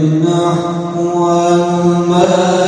النحو والمال